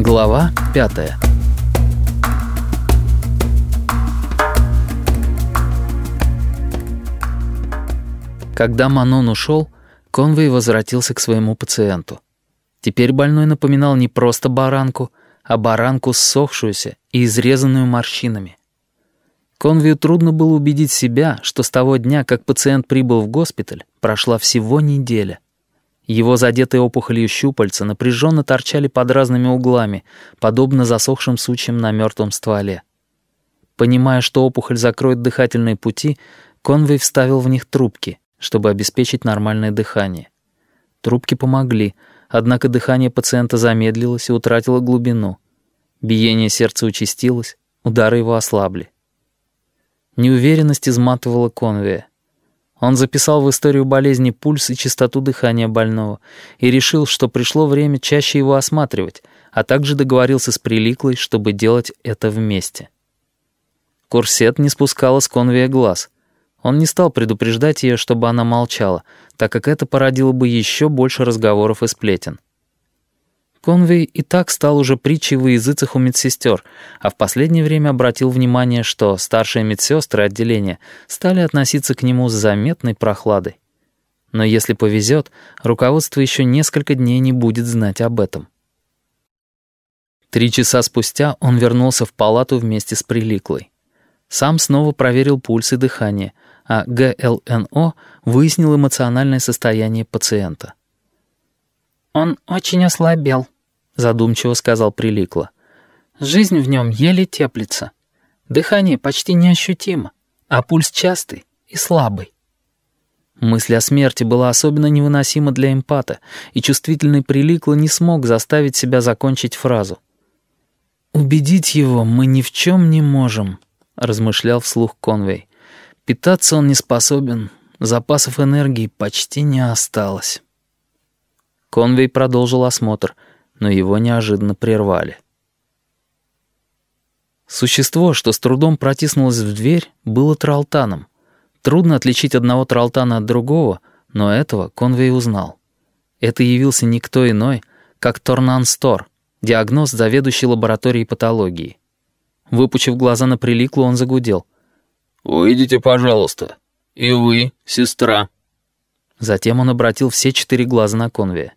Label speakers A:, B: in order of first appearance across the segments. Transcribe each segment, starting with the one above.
A: Глава пятая Когда Манон ушел, Конвей возвратился к своему пациенту. Теперь больной напоминал не просто баранку, а баранку ссохшуюся и изрезанную морщинами. Конвию трудно было убедить себя, что с того дня, как пациент прибыл в госпиталь, прошла всего неделя. Его задетые опухолью щупальца напряженно торчали под разными углами, подобно засохшим сучьям на мертвом стволе. Понимая, что опухоль закроет дыхательные пути, Конвей вставил в них трубки, чтобы обеспечить нормальное дыхание. Трубки помогли, однако дыхание пациента замедлилось и утратило глубину. Биение сердца участилось, удары его ослабли. Неуверенность изматывала Конвея. Он записал в историю болезни пульс и частоту дыхания больного и решил, что пришло время чаще его осматривать, а также договорился с Приликлой, чтобы делать это вместе. Курсет не спускала с Конвея глаз. Он не стал предупреждать ее, чтобы она молчала, так как это породило бы еще больше разговоров и сплетен. Конвей и так стал уже притчей во языцах у медсестер, а в последнее время обратил внимание, что старшие медсестры отделения стали относиться к нему с заметной прохладой. Но если повезет, руководство еще несколько дней не будет знать об этом. Три часа спустя он вернулся в палату вместе с Приликлой. Сам снова проверил пульс и дыхание, а ГЛНО выяснил эмоциональное состояние пациента.
B: «Он очень ослабел», — задумчиво сказал Приликла. «Жизнь в нем еле теплится. Дыхание почти неощутимо, а пульс частый и слабый».
A: Мысль о смерти была особенно невыносима для эмпата, и чувствительный Приликла не смог заставить себя закончить фразу. «Убедить его мы ни в чем не можем», — размышлял вслух Конвей. «Питаться он не способен, запасов энергии почти не осталось». Конвей продолжил осмотр, но его неожиданно прервали. Существо, что с трудом протиснулось в дверь, было тралтаном. Трудно отличить одного тралтана от другого, но этого Конвей узнал. Это явился никто иной, как Торнан Стор, диагноз заведующий лабораторией патологии. Выпучив глаза на приликлу, он загудел.
C: «Выйдите, пожалуйста. И вы, сестра».
A: Затем он обратил все четыре глаза на Конвея.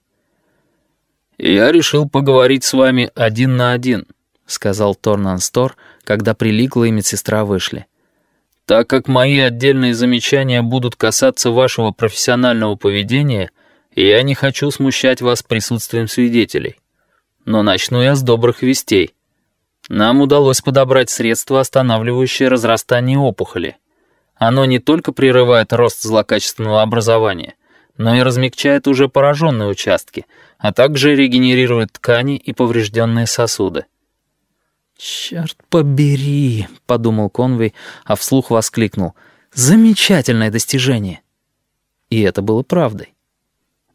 C: «Я решил поговорить с вами один на один», —
A: сказал Торнан Стор, когда Приликла и медсестра вышли.
C: «Так как мои отдельные замечания будут касаться вашего профессионального поведения, я не хочу смущать вас присутствием свидетелей. Но начну я с добрых вестей. Нам удалось подобрать средство, останавливающее разрастание опухоли. Оно не только прерывает рост злокачественного образования, но и размягчает уже пораженные участки, а также регенерирует ткани и поврежденные сосуды.
A: «Черт побери», — подумал Конвей, а вслух воскликнул. «Замечательное достижение!» И это было правдой.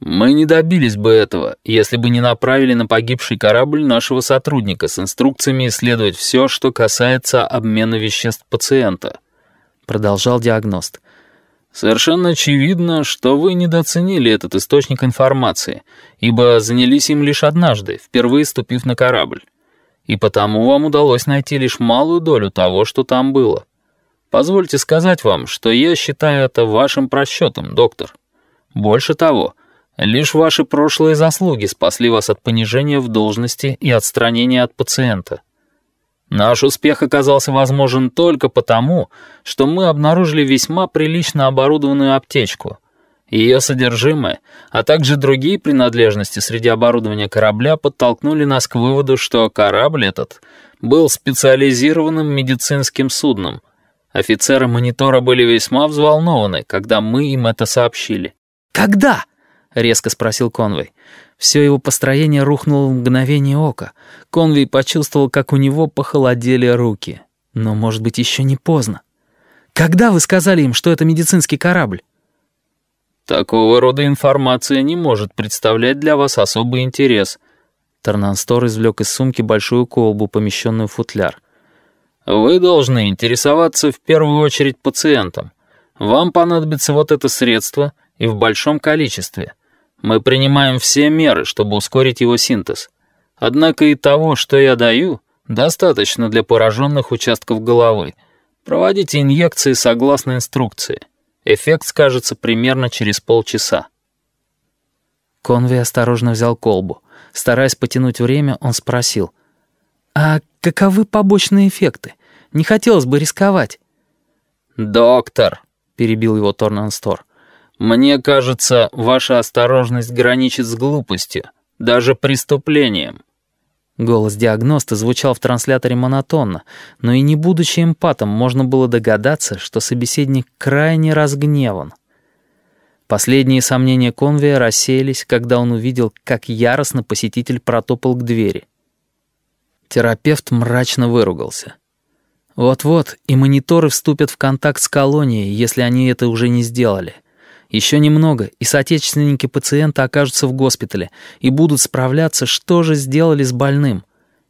C: «Мы не добились бы этого, если бы не направили на погибший корабль нашего сотрудника с инструкциями исследовать все, что касается обмена веществ пациента», — продолжал диагност. Совершенно очевидно, что вы недооценили этот источник информации, ибо занялись им лишь однажды, впервые ступив на корабль. И потому вам удалось найти лишь малую долю того, что там было. Позвольте сказать вам, что я считаю это вашим просчетом, доктор. Больше того, лишь ваши прошлые заслуги спасли вас от понижения в должности и отстранения от пациента. Наш успех оказался возможен только потому, что мы обнаружили весьма прилично оборудованную аптечку. Ее содержимое, а также другие принадлежности среди оборудования корабля подтолкнули нас к выводу, что корабль этот был специализированным медицинским судном. Офицеры монитора были весьма взволнованы, когда мы им это сообщили.
A: «Когда?» — резко спросил Конвой. Все его построение рухнуло в мгновение ока. Конвей почувствовал, как у него похолодели руки. Но, может быть, еще не поздно. «Когда вы сказали им, что это медицинский корабль?»
C: «Такого рода информация не может представлять для вас особый интерес».
A: Торнанстор извлек из сумки большую колбу, помещенную в футляр.
C: «Вы должны интересоваться в первую очередь пациентом. Вам понадобится вот это средство и в большом количестве». Мы принимаем все меры, чтобы ускорить его синтез. Однако и того, что я даю, достаточно для пораженных участков головы. Проводите инъекции согласно инструкции. Эффект скажется примерно через полчаса.
A: Конвей осторожно взял колбу. Стараясь потянуть время, он спросил. «А каковы побочные эффекты? Не хотелось бы рисковать».
C: «Доктор», — перебил его Торнанстор, «мне кажется, ваша осторожность граничит с глупостью, даже преступлением».
A: Голос диагноста звучал в трансляторе монотонно, но и не будучи эмпатом, можно было догадаться, что собеседник крайне разгневан. Последние сомнения Конвия рассеялись, когда он увидел, как яростно посетитель протопал к двери. Терапевт мрачно выругался. Вот-вот и мониторы вступят в контакт с колонией, если они это уже не сделали. Еще немного, и соотечественники пациента окажутся в госпитале и будут справляться, что же сделали с больным —